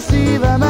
see them.